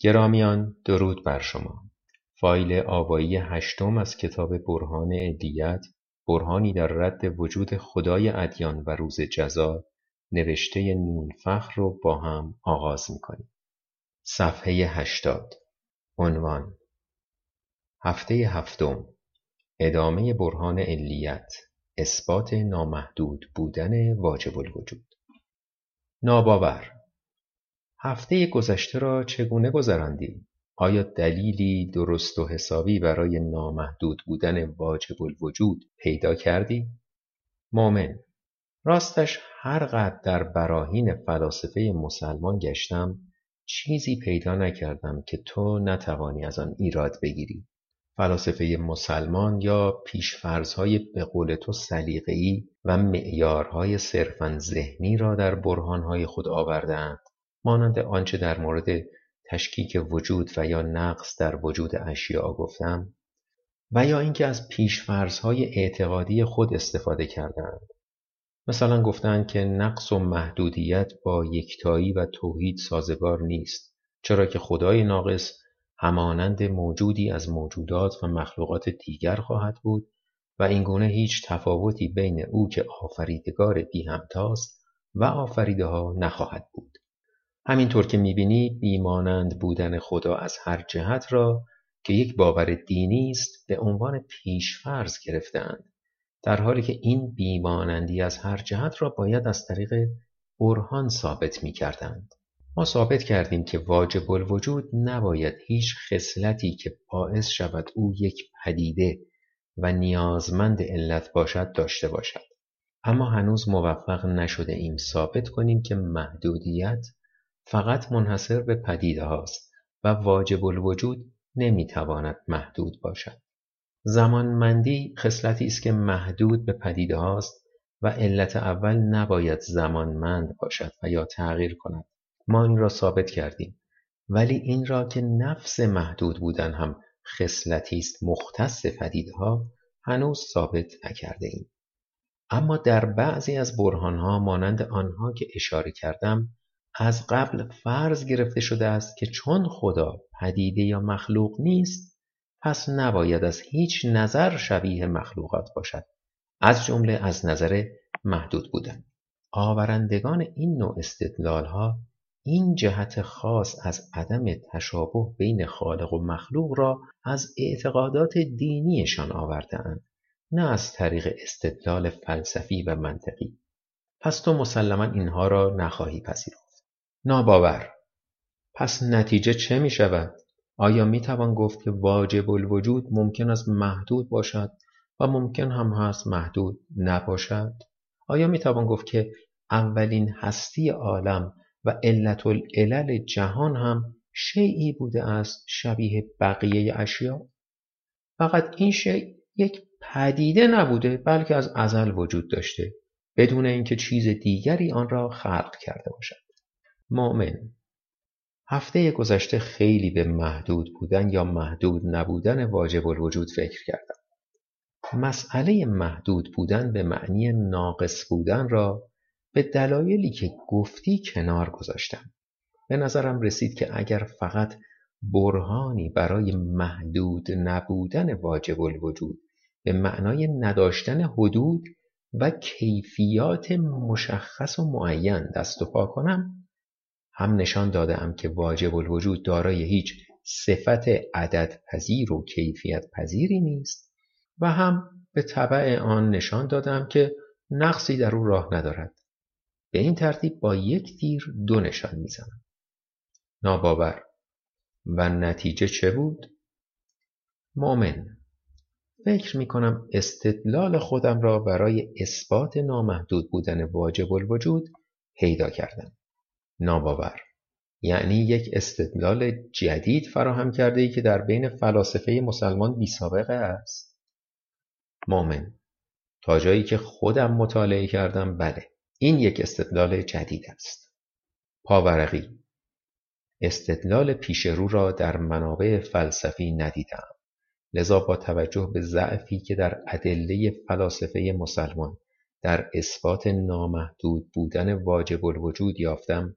گرامیان درود بر شما. فایل آوایی هشتم از کتاب برهان علیت برهانی در رد وجود خدای ادیان و روز جزا نوشته نونفخر رو با هم آغاز می‌کنیم. صفحه هشتاد. عنوان هفته هفتم. ادامه برهان علیت. اثبات نامحدود بودن واجب الوجود. ناباور. هفته گذشته را چگونه گذراندی؟ آیا دلیلی درست و حسابی برای نامحدود بودن واجب الوجود پیدا کردی؟ مؤمن راستش هر قدر در براهین فلاسفه مسلمان گشتم چیزی پیدا نکردم که تو نتوانی از آن ایراد بگیری فلاسفه مسلمان یا پیشفرزهای به قول تو سلیقه‌ای و معیارهای صرفا ذهنی را در برهانهای خود آوردهاند مانند آنچه در مورد تشکیک وجود و یا نقص در وجود اشیاء گفتم و یا اینکه از پیشفرزهای اعتقادی خود استفاده کردند مثلا گفتند که نقص و محدودیت با یکتایی و توحید سازگار نیست چرا که خدای ناقص همانند موجودی از موجودات و مخلوقات دیگر خواهد بود و اینگونه هیچ تفاوتی بین او که آفریدگار بی همتاست و آفریده ها نخواهد بود. همینطور که می‌بینی بیمانند بودن خدا از هر جهت را که یک باور دینی است به عنوان پیشفرض گرفتهاند. در حالی که این بیمانندی از هر جهت را باید از طریق برهان ثابت می‌کردند. ما ثابت کردیم که واجب الوجود نباید هیچ خصلتی که باعث شود او یک پدیده و نیازمند علت باشد داشته باشد. اما هنوز موفق نشده ایم ثابت کنیم که محدودیت فقط منحصر به پدیده هاست و واجب الوجود نمی‌تواند محدود باشد. زمانمندی خصلتی است که محدود به پدیده هاست و علت اول نباید زمانمند باشد و یا تغییر کند. ما این را ثابت کردیم ولی این را که نفس محدود بودن هم خصلتی است مختص پدیده ها هنوز ثابت نکرده ایم. اما در بعضی از برهانها مانند آنها که اشاره کردم از قبل فرض گرفته شده است که چون خدا پدیده یا مخلوق نیست پس نباید از هیچ نظر شبیه مخلوقات باشد. از جمله از نظر محدود بودن. آورندگان این نوع استدلال ها این جهت خاص از عدم تشابه بین خالق و مخلوق را از اعتقادات دینیشان آورده نه از طریق استدلال فلسفی و منطقی. پس تو مسلما اینها را نخواهی پذیرفت. ناباور پس نتیجه چه می شود؟ آیا می توان گفت که واجب الوجود ممکن است محدود باشد و ممکن هم هست محدود نباشد؟ آیا می توان گفت که اولین هستی عالم و علت العلل جهان هم شیعی بوده است شبیه بقیه اشیا؟ فقط این شیء یک پدیده نبوده بلکه از ازل وجود داشته بدون اینکه چیز دیگری آن را خلق کرده باشد. مؤمن هفته گذشته خیلی به محدود بودن یا محدود نبودن واجب الوجود فکر کردم. مسئله محدود بودن به معنی ناقص بودن را به دلایلی که گفتی کنار گذاشتم. به نظرم رسید که اگر فقط برهانی برای محدود نبودن واجب الوجود به معنای نداشتن حدود و کیفیات مشخص و معین دست و پا کنم هم نشان دادم که واجب الوجود دارای هیچ صفت عدد پذیر و کیفیت پذیری نیست و هم به طبع آن نشان دادم که نقصی در او راه ندارد. به این ترتیب با یک تیر دو نشان می‌زنم. ناباور. و نتیجه چه بود؟ مؤمن. فکر می کنم استدلال خودم را برای اثبات نامحدود بودن واجب الوجود پیدا کردم. ناباور. یعنی یک استدلال جدید فراهم کرده ای که در بین فلاسفه مسلمان بی سابقه است. مؤمن. تا جایی که خودم مطالعه کردم بله این یک استدلال جدید است. پاورقی. استدلال پیشرو را در منابع فلسفی ندیدم. لذا با توجه به ضعفی که در ادله فلاسفه مسلمان در اثبات نامحدود بودن واجب الوجود یافتم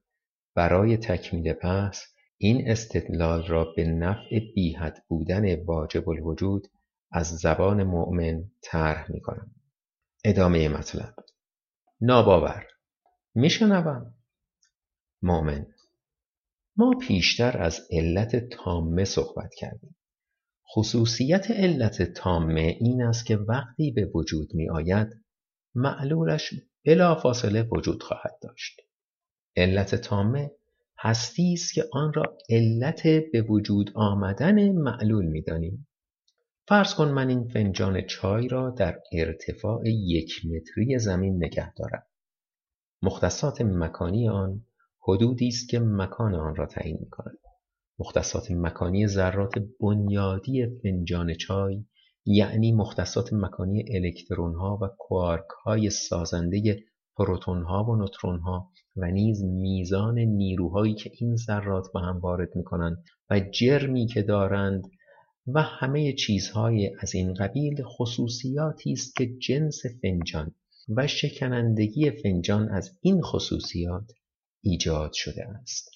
برای تکمیل بحث این استدلال را به نفع بیحد بودن واجب الوجود از زبان مؤمن طرح می‌کنم ادامه مطلب. ناباور. میشنوم مؤمن. ما پیشتر از علت تامه صحبت کردیم. خصوصیت علت تامه این است که وقتی به وجود می آید معلولش بلافاصله وجود خواهد داشت. علت تامه هستی است که آن را علت به وجود آمدن معلول می‌دانیم فرض کن من این فنجان چای را در ارتفاع یک متری زمین نگه دارم. مختصات مکانی آن حدودی است که مکان آن را تعیین می‌کند مختصات مکانی ذرات بنیادی فنجان چای یعنی مختصات مکانی الکترون ها و کوارک های سازنده پروتون ها و نوترون ها و نیز میزان نیروهایی که این ذرات به هم وارد می‌کنند و جرمی که دارند و همه چیزهای از این قبیل خصوصیاتی است که جنس فنجان و شکنندگی فنجان از این خصوصیات ایجاد شده است.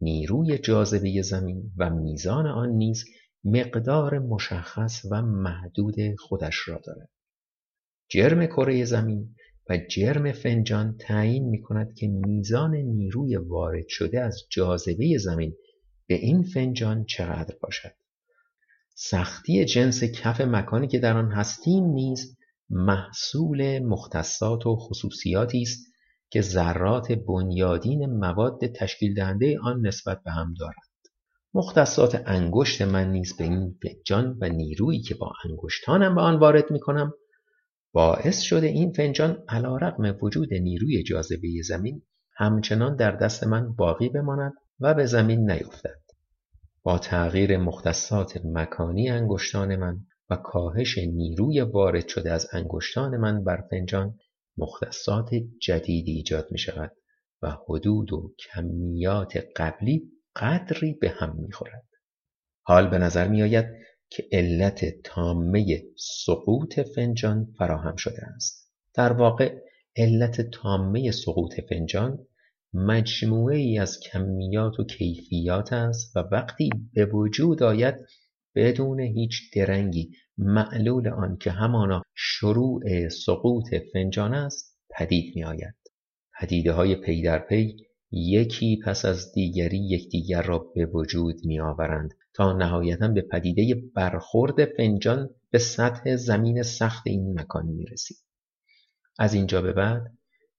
نیروی جاذبه زمین و میزان آن نیز مقدار مشخص و محدود خودش را دارد. جرم کره زمین و جرم فنجان تعیین می کند که میزان نیروی وارد شده از جاذبه زمین به این فنجان چقدر باشد. سختی جنس کف مکانی که در آن هستیم نیز محصول مختصات و خصوصیاتی است که ذرات بنیادین مواد تشکیل دهنده آن نسبت به هم دارند. مختصات انگشت من نیز به این فنجان و نیرویی که با انگشتانم به آن وارد می کنم باعث شده این فنجان علیرغم وجود نیروی جاذبه زمین همچنان در دست من باقی بماند و به زمین نیفتد با تغییر مختصات مکانی انگشتان من و کاهش نیروی وارد شده از انگشتان من بر فنجان مختصات جدیدی ایجاد می شود و حدود و کمیات قبلی قدری به هم می خورد. حال به نظر می آید که علت تامه سقوط فنجان فراهم شده است. در واقع علت تامه سقوط فنجان مجموعه ای از کمیات و کیفیات است و وقتی به وجود آید بدون هیچ درنگی معلول آن که همانا شروع سقوط فنجان است پدید می آید. پدیده های پی در پی یکی پس از دیگری یکدیگر را به وجود می آورند تا نهایتا به پدیده برخورد فنجان به سطح زمین سخت این مکان می رسید. از اینجا به بعد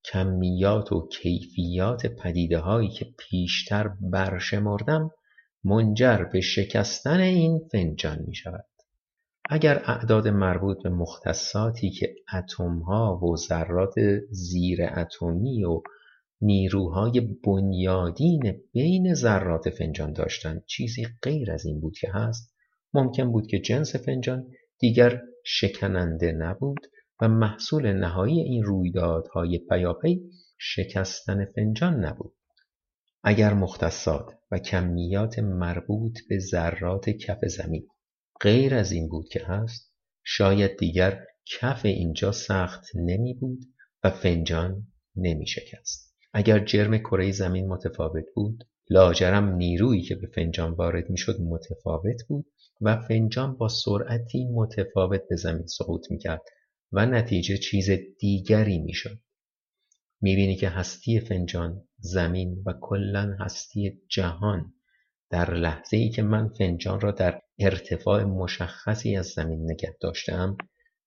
کمیات و کیفیات پدیده هایی که پیشتر برشمردم منجر به شکستن این فنجان می شود. اگر اعداد مربوط به مختصاتی که اتمها و ذرات زیر اتمی و نیروهای بنیادین بین ذرات فنجان داشتند چیزی غیر از این بود که هست. ممکن بود که جنس فنجان دیگر شکننده نبود و محصول نهایی این رویدادهای پیاپی شکستن فنجان نبود. اگر مختصات و کمیات مربوط به ذرات کف زمین غیر از این بود که هست شاید دیگر کف اینجا سخت نمی بود و فنجان نمی شکست. اگر جرم کره زمین متفاوت بود لاجرم نیرویی که به فنجان وارد می شد متفاوت بود و فنجان با سرعتی متفاوت به زمین سقوط می کرد و نتیجه چیز دیگری می شد. می بینی که هستی فنجان، زمین و کلا هستی جهان در لحظه ای که من فنجان را در ارتفاع مشخصی از زمین نگه داشتم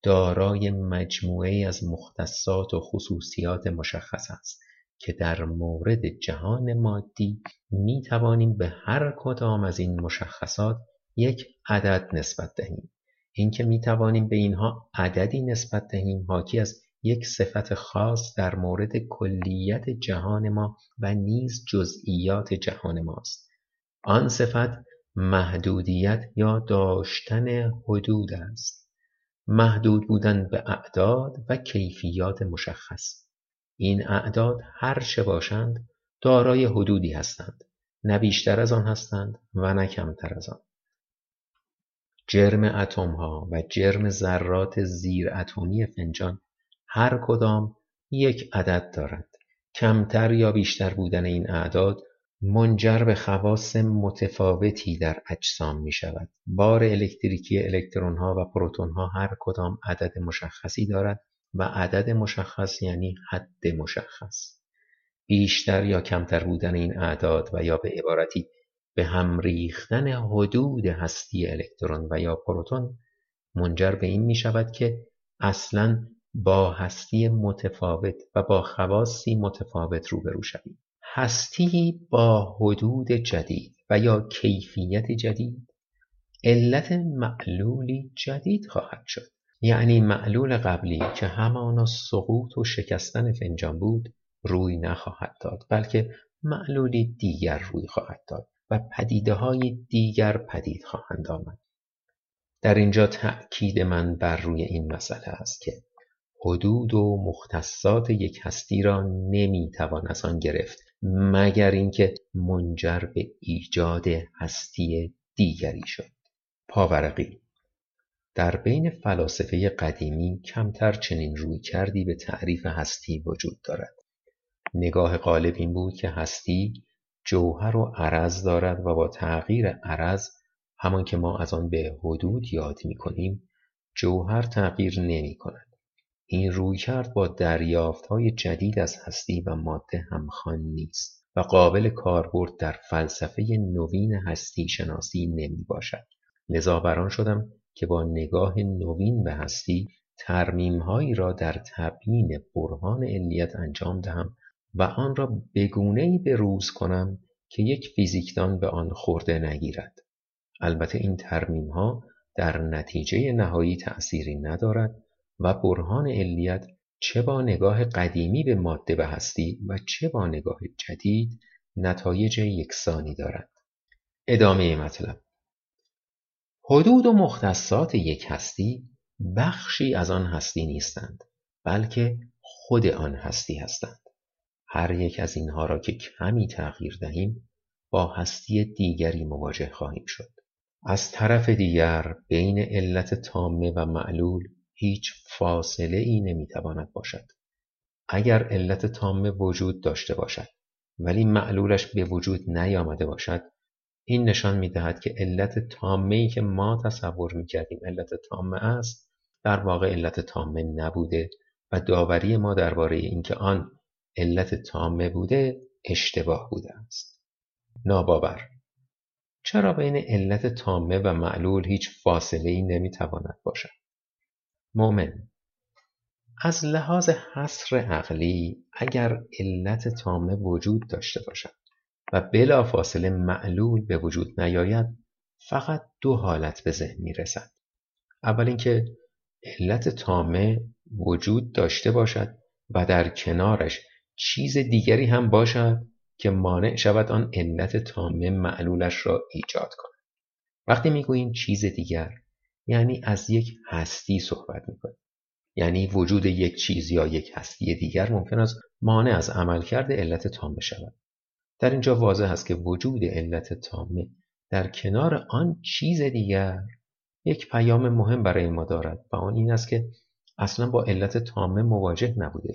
دارای مجموعه از مختصات و خصوصیات مشخص است که در مورد جهان مادی می توانیم به هر کدام از این مشخصات یک عدد نسبت دهیم. اینکه می توانیم به اینها عددی نسبت دهیم حاکی از یک صفت خاص در مورد کلیت جهان ما و نیز جزئیات جهان ماست. آن صفت محدودیت یا داشتن حدود است. محدود بودن به اعداد و کیفیات مشخص. این اعداد هر چه باشند دارای حدودی هستند. نه بیشتر از آن هستند و نه کمتر از آن. جرم اتم ها و جرم ذرات زیر اتمی فنجان هر کدام یک عدد دارند. کمتر یا بیشتر بودن این اعداد منجر به خواص متفاوتی در اجسام می شود. بار الکتریکی الکترون ها و پروتون ها هر کدام عدد مشخصی دارد و عدد مشخص یعنی حد مشخص. بیشتر یا کمتر بودن این اعداد و یا به عبارتی به هم ریختن حدود هستی الکترون و یا پروتون منجر به این می شود که اصلا با هستی متفاوت و با خواصی متفاوت روبرو شویم. هستی با حدود جدید و یا کیفیت جدید علت معلولی جدید خواهد شد یعنی معلول قبلی که همانا سقوط و شکستن فنجان بود روی نخواهد داد بلکه معلولی دیگر روی خواهد داد و پدیده های دیگر پدید خواهند آمد. در اینجا تأکید من بر روی این مسئله است که حدود و مختصات یک هستی را نمی‌توان از آن گرفت مگر اینکه منجر به ایجاد هستی دیگری شد. پاورقی در بین فلاسفه قدیمی کمتر چنین روی کردی به تعریف هستی وجود دارد نگاه غالب این بود که هستی جوهر و عرض دارد و با تغییر عرض همان که ما از آن به حدود یاد می کنیم جوهر تغییر نمی کند این رویکرد با دریافتهای جدید از هستی و ماده همخوان نیست و قابل کاربرد در فلسفه نوین هستی شناسی نمی باشد. لذا بران شدم که با نگاه نوین به هستی ترمیمهایی را در تبیین برهان علیت انجام دهم و آن را بگونهای بروز کنم که یک فیزیکدان به آن خورده نگیرد. البته این ترمیمها در نتیجه نهایی تأثیری ندارد و برهان علیت چه با نگاه قدیمی به ماده و هستی و چه با نگاه جدید نتایج یکسانی دارد. ادامه مطلب حدود و مختصات یک هستی بخشی از آن هستی نیستند بلکه خود آن هستی هستند. هر یک از اینها را که کمی تغییر دهیم با هستی دیگری مواجه خواهیم شد. از طرف دیگر بین علت تامه و معلول هیچ فاصله ای نمی‌تواند باشد. اگر علت تامه وجود داشته باشد ولی معلولش به وجود نیامده باشد این نشان می‌دهد که علت تامه ای که ما تصور می‌کردیم علت تامه است در واقع علت تامه نبوده و داوری ما درباره اینکه آن علت تامه بوده اشتباه بوده است. ناباور. چرا بین علت تامه و معلول هیچ فاصله ای نمی‌تواند باشد؟ مؤمن. از لحاظ حصر عقلی اگر علت تامه وجود داشته باشد و بلا فاصله معلول به وجود نیاید فقط دو حالت به ذهن می رسد. اول اینکه علت تامه وجود داشته باشد و در کنارش چیز دیگری هم باشد که مانع شود آن علت تامه معلولش را ایجاد کند. وقتی می‌گوییم چیز دیگر یعنی از یک هستی صحبت می‌کنیم یعنی وجود یک چیز یا یک هستی دیگر ممکن است مانع از عملکرد علت تامه شود در اینجا واضح است که وجود علت تامه در کنار آن چیز دیگر یک پیام مهم برای ما دارد و آن این است که اصلا با علت تامه مواجه نبوده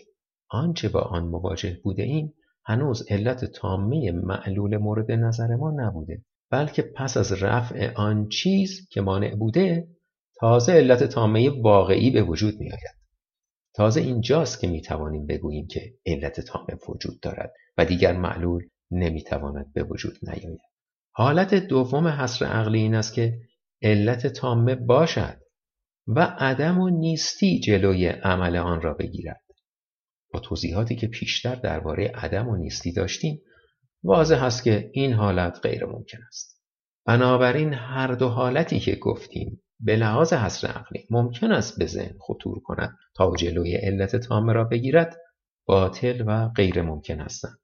آنچه با آن مواجه بوده این هنوز علت تامه معلول مورد نظر ما نبوده بلکه پس از رفع آن چیز که مانع بوده تازه علت تامه واقعی به وجود می آید. تازه اینجاست که می توانیم بگوییم که علت تامه وجود دارد و دیگر معلول نمی تواند به وجود نیاید. حالت دوم حصر عقلی این است که علت تامه باشد و عدم و نیستی جلوی عمل آن را بگیرد. با توضیحاتی که پیشتر درباره عدم و نیستی داشتیم واضح است که این حالت غیر ممکن است. بنابراین هر دو حالتی که گفتیم به لحاظ حصر عقلی ممکن است به ذهن خطور کند تا جلوی علت تامه را بگیرد باطل و غیر ممکن هستند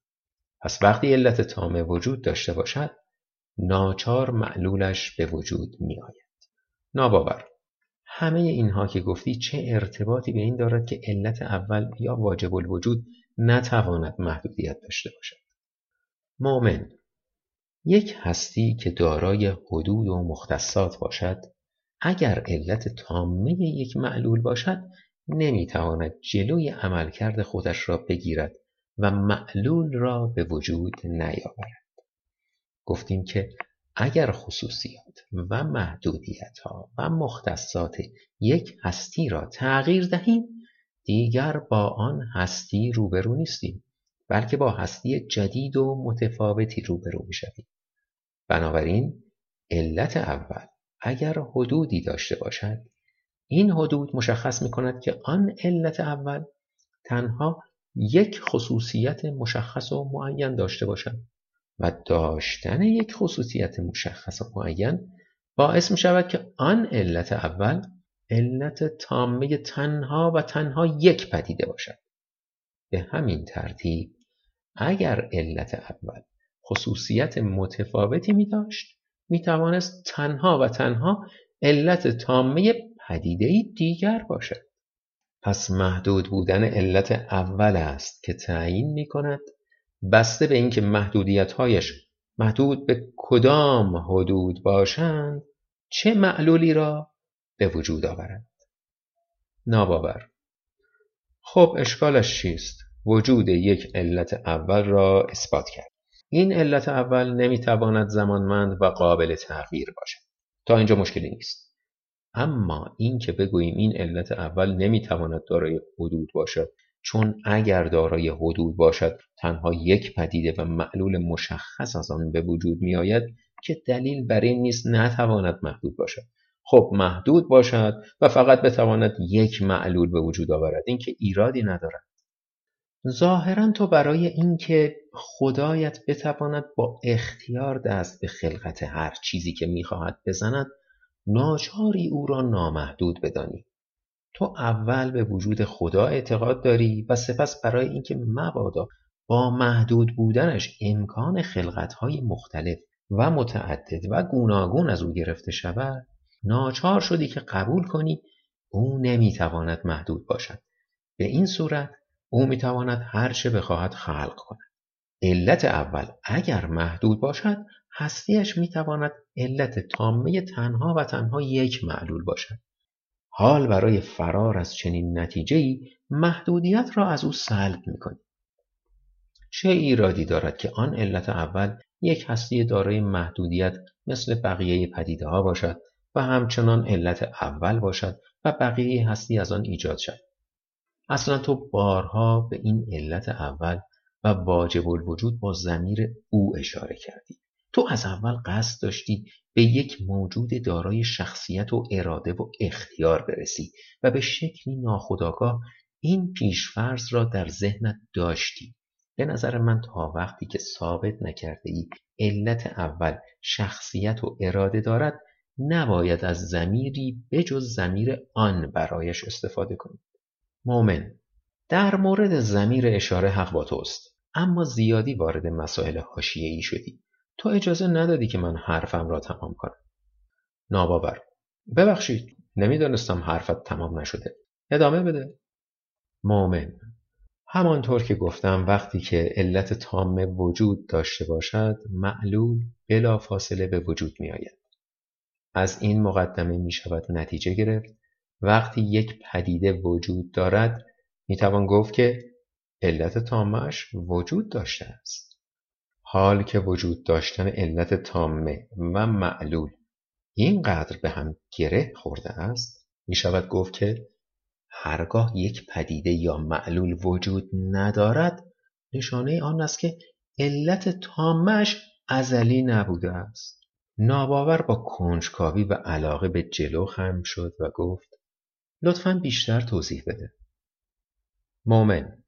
پس وقتی علت تامه وجود داشته باشد ناچار معلولش به وجود می آید ناباور. همه اینها که گفتی چه ارتباطی به این دارد که علت اول یا واجب الوجود نتواند محدودیت داشته باشد. مؤمن یک هستی که دارای حدود و مختصات باشد اگر علت تامه یک معلول باشد نمی‌تواند جلوی عملکرد خودش را بگیرد و معلول را به وجود نیاورد. گفتیم که اگر خصوصیات و محدودیت ها و مختصات یک هستی را تغییر دهیم دیگر با آن هستی روبرو نیستیم بلکه با هستی جدید و متفاوتی روبرو می‌شویم. بنابراین علت اول اگر حدودی داشته باشد این حدود مشخص می کند که آن علت اول تنها یک خصوصیت مشخص و معین داشته باشد و داشتن یک خصوصیت مشخص و معین باعث می شود که آن علت اول علت تامه تنها و تنها یک پدیده باشد. به همین ترتیب اگر علت اول خصوصیت متفاوتی می داشت می توانست تنها و تنها علت تامه پدیده دیگر باشد. پس محدود بودن علت اول است که تعیین می کند بسته به اینکه محدودیتهایش محدود به کدام حدود باشند چه معلولی را به وجود آورد ناباور. خب اشکالش چیست؟ وجود یک علت اول را اثبات کرد. این علت اول نمی‌تواند زمانمند و قابل تغییر باشد. تا اینجا مشکلی نیست. اما اینکه بگوییم این علت اول نمی‌تواند دارای حدود باشد چون اگر دارای حدود باشد تنها یک پدیده و معلول مشخص از آن به وجود می آید که دلیل بر این نیست نتواند محدود باشد. خب محدود باشد و فقط بتواند یک معلول به وجود آورد این که ایرادی ندارد. ظاهرا تو برای اینکه خدایت بتواند با اختیار دست به خلقت هر چیزی که می‌خواهد بزند ناچاری او را نامحدود بدانی. تو اول به وجود خدا اعتقاد داری و سپس برای اینکه مبادا با محدود بودنش امکان خلقتهای مختلف و متعدد و گوناگون از او گرفته شود ناچار شدی که قبول کنی او نمی‌تواند محدود باشد. به این صورت او می‌تواند هر چه بخواهد خلق کند. علت اول اگر محدود باشد هستیش می‌تواند علت تامه تنها و تنها یک معلول باشد. حال برای فرار از چنین نتیجه‌ای محدودیت را از او سلب می‌کنیم. چه ایرادی دارد که آن علت اول یک هستی دارای محدودیت مثل بقیه پدیده ها باشد و همچنان علت اول باشد و بقیه هستی از آن ایجاد شد اصلا تو بارها به این علت اول و واجب الوجود با زمیر او اشاره کردی. تو از اول قصد داشتی به یک موجود دارای شخصیت و اراده و اختیار برسی و به شکلی ناخودآگاه این پیشفرض را در ذهنت داشتی. به نظر من تا وقتی که ثابت نکرده ای علت اول شخصیت و اراده دارد نباید از زمیری بجز زمیر آن برایش استفاده کنی. مؤمن در مورد زمیر اشاره حق با توست اما زیادی وارد مسائل ای شدی. تو اجازه ندادی که من حرفم را تمام کنم. ناباور. ببخشید نمی‌دانستم حرفت تمام نشده. ادامه بده. مؤمن. همانطور که گفتم وقتی که علت تام وجود داشته باشد معلول بلا فاصله به وجود می آید. از این مقدمه می شود نتیجه گرفت. وقتی یک پدیده وجود دارد می توان گفت که علت تامش وجود داشته است. حال که وجود داشتن علت تامه و معلول اینقدر به هم گره خورده است می شود گفت که هرگاه یک پدیده یا معلول وجود ندارد نشانه آن است که علت تامش ازلی نبوده است. ناباور با کنجکاوی و علاقه به جلو خم شد و گفت لطفا بیشتر توضیح بده. مومن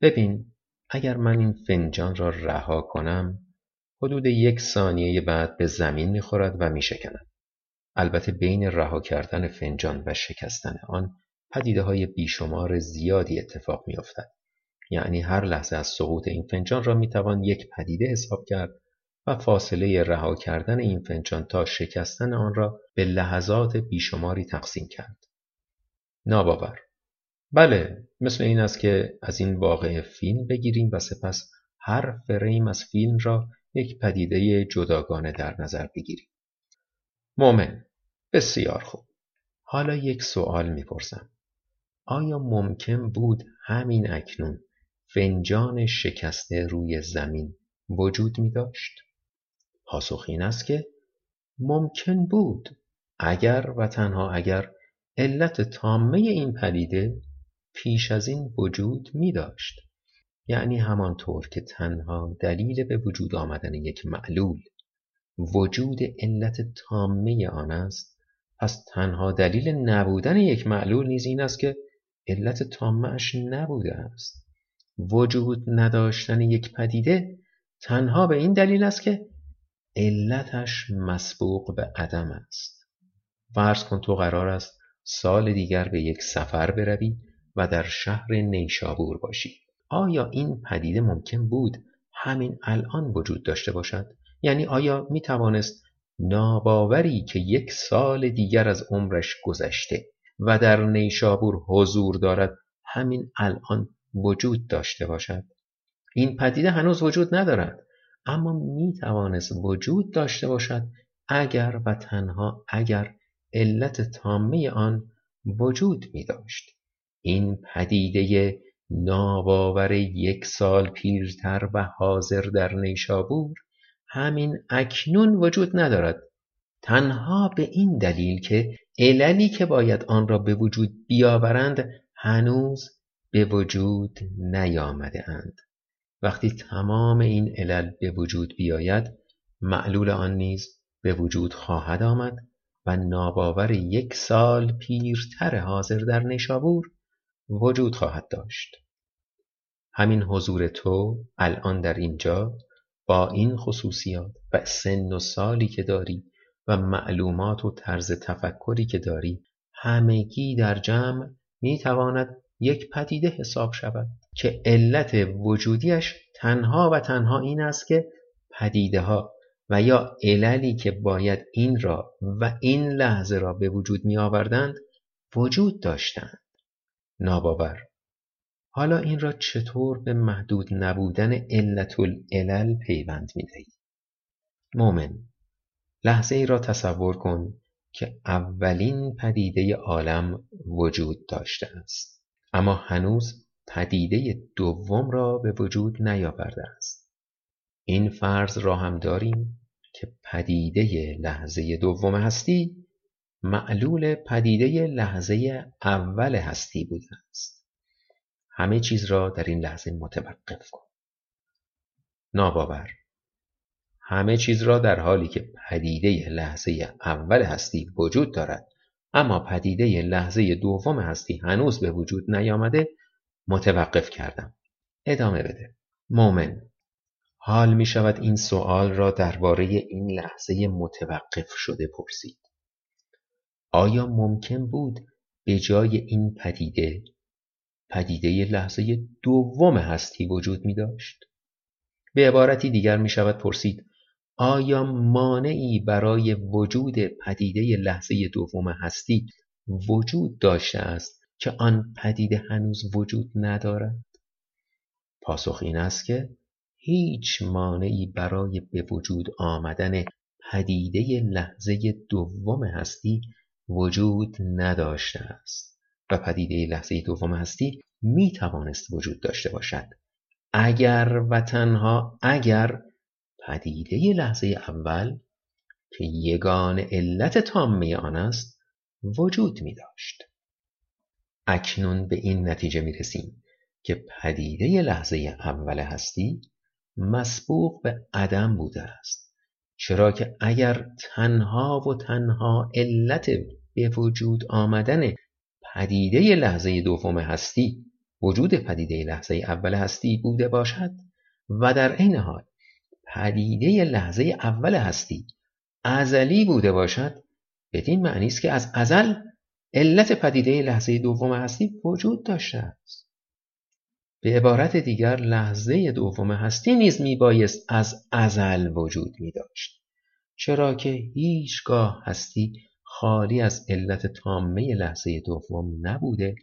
ببین اگر من این فنجان را رها کنم حدود یک ثانیه بعد به زمین می‌خورد و میشکند. البته بین رها کردن فنجان و شکستن آن پدیده های بیشمار زیادی اتفاق میافتد. یعنی هر لحظه از سقوط این فنجان را می‌توان یک پدیده حساب کرد و فاصله رها کردن این فنجان تا شکستن آن را به لحظات بیشماری تقسیم کرد. ناباور! بله مثل این است که از این واقع فیلم بگیریم و سپس هر فریم از فیلم را یک پدیده جداگانه در نظر بگیریم. مومن بسیار خوب. حالا یک سوال می‌پرسم. آیا ممکن بود همین اکنون فنجان شکسته روی زمین وجود می داشت؟ پاسخ این است که ممکن بود. اگر و تنها اگر علت تامه این پدیده پیش از این وجود می داشت. یعنی همانطور که تنها دلیل به وجود آمدن یک معلول وجود علت تامه آن است پس تنها دلیل نبودن یک معلول نیز این است که علت تامهش نبوده است وجود نداشتن یک پدیده تنها به این دلیل است که علتش مسبوق به عدم است فرض کن تو قرار است سال دیگر به یک سفر بروی و در شهر نیشابور باشی. آیا این پدیده ممکن بود همین الان وجود داشته باشد؟ یعنی آیا می توانست ناباوری که یک سال دیگر از عمرش گذشته و در نیشابور حضور دارد همین الان وجود داشته باشد؟ این پدیده هنوز وجود ندارد اما می توانست وجود داشته باشد اگر و تنها اگر علت تامه آن وجود می داشت این پدیده ناباور یک سال پیرتر و حاضر در نیشابور همین اکنون وجود ندارد. تنها به این دلیل که عللی که باید آن را به وجود بیاورند هنوز به وجود نیامده اند. وقتی تمام این علل به وجود بیاید معلول آن نیز به وجود خواهد آمد و ناباور یک سال پیرتر حاضر در نشابور وجود خواهد داشت. همین حضور تو الان در اینجا با این خصوصیات و سن و سالی که داری و معلومات و طرز تفکری که داری همگی در جمع می تواند یک پدیده حساب شود که علت وجودیش تنها و تنها این است که پدیده ها و یا عللی که باید این را و این لحظه را به وجود می آوردند وجود داشتند. ناباور حالا این را چطور به محدود نبودن علت العلل پیوند می دهی؟ مومن لحظه ای را تصور کن که اولین پدیده عالم وجود داشته است اما هنوز پدیده دوم را به وجود نیاورده است این فرض را هم داریم که پدیده لحظه دوم هستی معلول پدیده لحظه اول هستی بوده است. همه چیز را در این لحظه متوقف کن. ناباور. همه چیز را در حالی که پدیده لحظه اول هستی وجود دارد اما پدیده لحظه دوم هستی هنوز به وجود نیامده متوقف کردم. ادامه بده. مومن حال می شود این سوال را درباره این لحظه متوقف شده پرسید. آیا ممکن بود به جای این پدیده پدیده لحظه دوم هستی وجود می داشت؟ به عبارتی دیگر می شود پرسید آیا مانعی برای وجود پدیده لحظه دوم هستی وجود داشته است که آن پدیده هنوز وجود ندارد؟ پاسخ این است که هیچ مانعی برای به وجود آمدن پدیده لحظه دوم هستی وجود نداشته است و پدیده لحظه دوم هستی می توانست وجود داشته باشد اگر و تنها اگر پدیده لحظه اول که یگان علت تامه آن است وجود می داشت. اکنون به این نتیجه می رسیم که پدیده لحظه اول هستی مسبوق به عدم بوده است چرا که اگر تنها و تنها علت به وجود آمدن پدیده لحظه دوم هستی وجود پدیده لحظه اول هستی بوده باشد و در عین حال پدیده لحظه اول هستی ازلی بوده باشد بدین معنی است که از ازل علت پدیده لحظه دوم هستی وجود داشته است. به عبارت دیگر لحظه دوم هستی نیز میبایست از ازل وجود می داشت چرا که هیچگاه هستی خالی از علت تامه لحظه دوم نبوده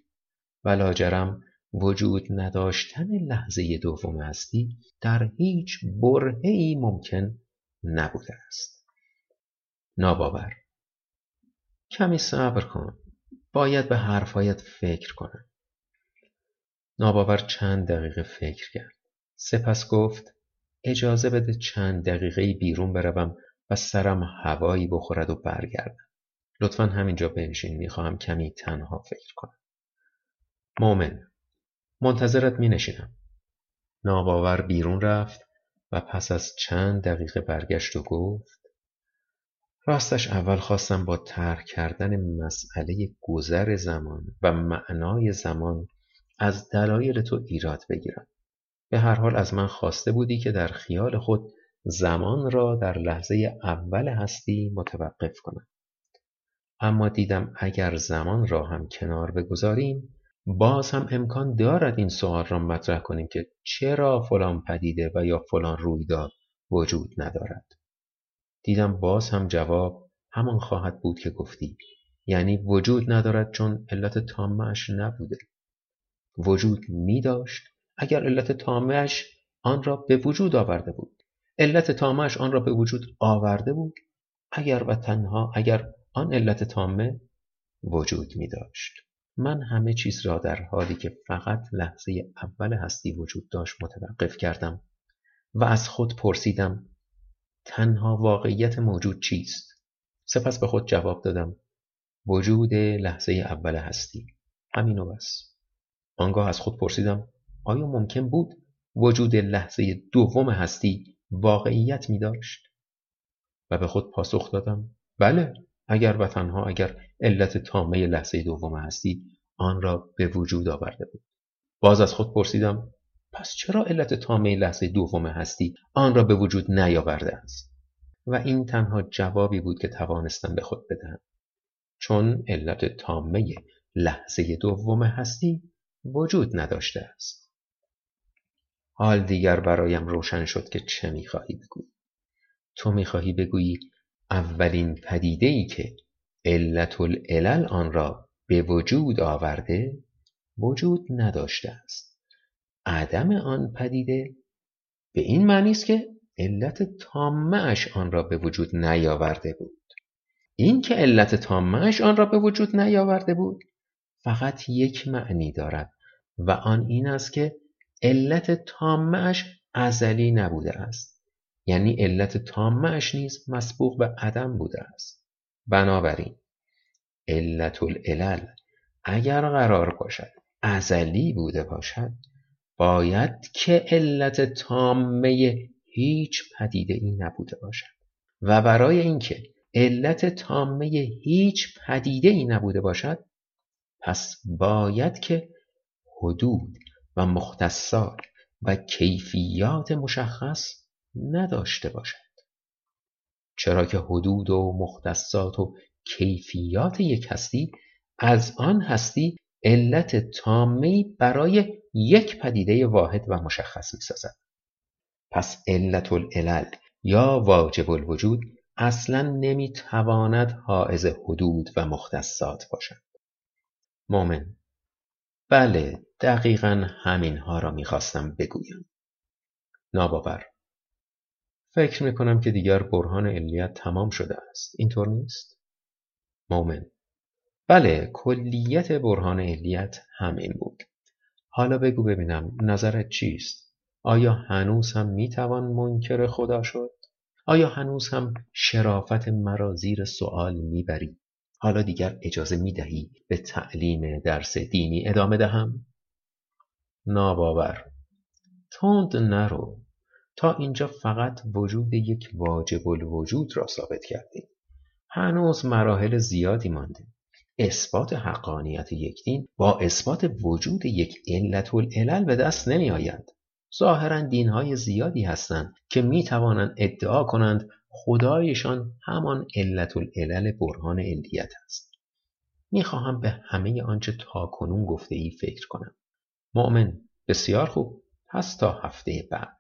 و لاجرم وجود نداشتن لحظه دوم هستی در هیچ ای ممکن نبوده است. ناباور. کمی صبر کن. باید به حرفایت فکر کنم. ناباور چند دقیقه فکر کرد. سپس گفت اجازه بده چند دقیقه بیرون بروم و سرم هوایی بخورد و برگردم. لطفا همینجا بنشین می‌خواهم کمی تنها فکر کنم. مومن منتظرت می نشینم ناباور بیرون رفت و پس از چند دقیقه برگشت و گفت راستش اول خواستم با ترک کردن مسئله گذر زمان و معنای زمان از دلایل تو ایراد بگیرم. به هر حال از من خواسته بودی که در خیال خود زمان را در لحظه اول هستی متوقف کنم. اما دیدم اگر زمان را هم کنار بگذاریم باز هم امکان دارد این سوال را مطرح کنیم که چرا فلان پدیده و یا فلان رویداد وجود ندارد. دیدم باز هم جواب همان خواهد بود که گفتی یعنی وجود ندارد چون علت تامهش نبوده. وجود می داشت اگر علت تامهش آن را به وجود آورده بود. علت تامهش آن را به وجود آورده بود اگر و تنها اگر آن علت تامه وجود می داشت من همه چیز را در حالی که فقط لحظه اول هستی وجود داشت متوقف کردم و از خود پرسیدم تنها واقعیت موجود چیست؟ سپس به خود جواب دادم وجود لحظه اول هستی همین و بس آنگاه از خود پرسیدم آیا ممکن بود وجود لحظه دوم هستی واقعیت می داشت؟ و به خود پاسخ دادم بله اگر و تنها اگر علت تامه لحظه دوم هستی آن را به وجود آورده بود. باز از خود پرسیدم پس چرا علت تامه لحظه دوم هستی آن را به وجود نیاورده است؟ و این تنها جوابی بود که توانستم به خود بدهم. چون علت تامه لحظه دوم هستی وجود نداشته است. حال دیگر برایم روشن شد که چه می‌خواهی بگویی؟ تو می‌خواهی بگویی اولین پدیده ای که علت العلل آن را به وجود آورده وجود نداشته است. عدم آن پدیده به این معنی است که علت تامه آن را به وجود نیاورده بود. این که علت تامه آن را به وجود نیاورده بود فقط یک معنی دارد و آن این است که علت تامه ازلی نبوده است. یعنی علت تامه نیز مسبوق به عدم بوده است. بنابراین علت العلل اگر قرار باشد ازلی بوده باشد باید که علت تامه هیچ پدیده ای نبوده باشد. و برای اینکه علت تامه هیچ پدیده ای نبوده باشد پس باید که حدود و مختصات و کیفیات مشخص نداشته باشد چرا که حدود و مختصات و کیفیات یک هستی از آن هستی علت تامی برای یک پدیده واحد و مشخص می سازد. پس علت العلل یا واجب الوجود اصلا نمی تواند حائز حدود و مختصات باشد. مومن بله دقیقا همین ها را می‌خواستم بگویم. ناباور فکر می کنم که دیگر برهان علیت تمام شده است. اینطور نیست؟ مومن بله کلیت برهان علیت همین بود. حالا بگو ببینم نظرت چیست؟ آیا هنوز هم می توان منکر خدا شد؟ آیا هنوز هم شرافت مرا زیر سؤال می‌بری؟ حالا دیگر اجازه می دهی به تعلیم درس دینی ادامه دهم؟ ناباور تند نرو تا اینجا فقط وجود یک واجب الوجود را ثابت کردیم. هنوز مراحل زیادی مانده. اثبات حقانیت یک دین با اثبات وجود یک علت العلل به دست نمی آید ظاهرا دینهای زیادی هستند که می توانند ادعا کنند خدایشان همان علت العلل برهان علیت است. می‌خواهم به همه آنچه تا کنون گفته ای فکر کنم. مؤمن بسیار خوب. پس تا هفته بعد.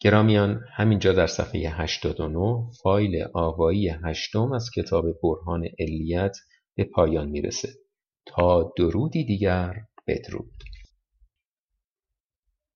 گرامیان همینجا در صفحه 89 فایل آوایی هشتم از کتاب برهان علیت به پایان می‌رسه. تا درودی دیگر بدرود.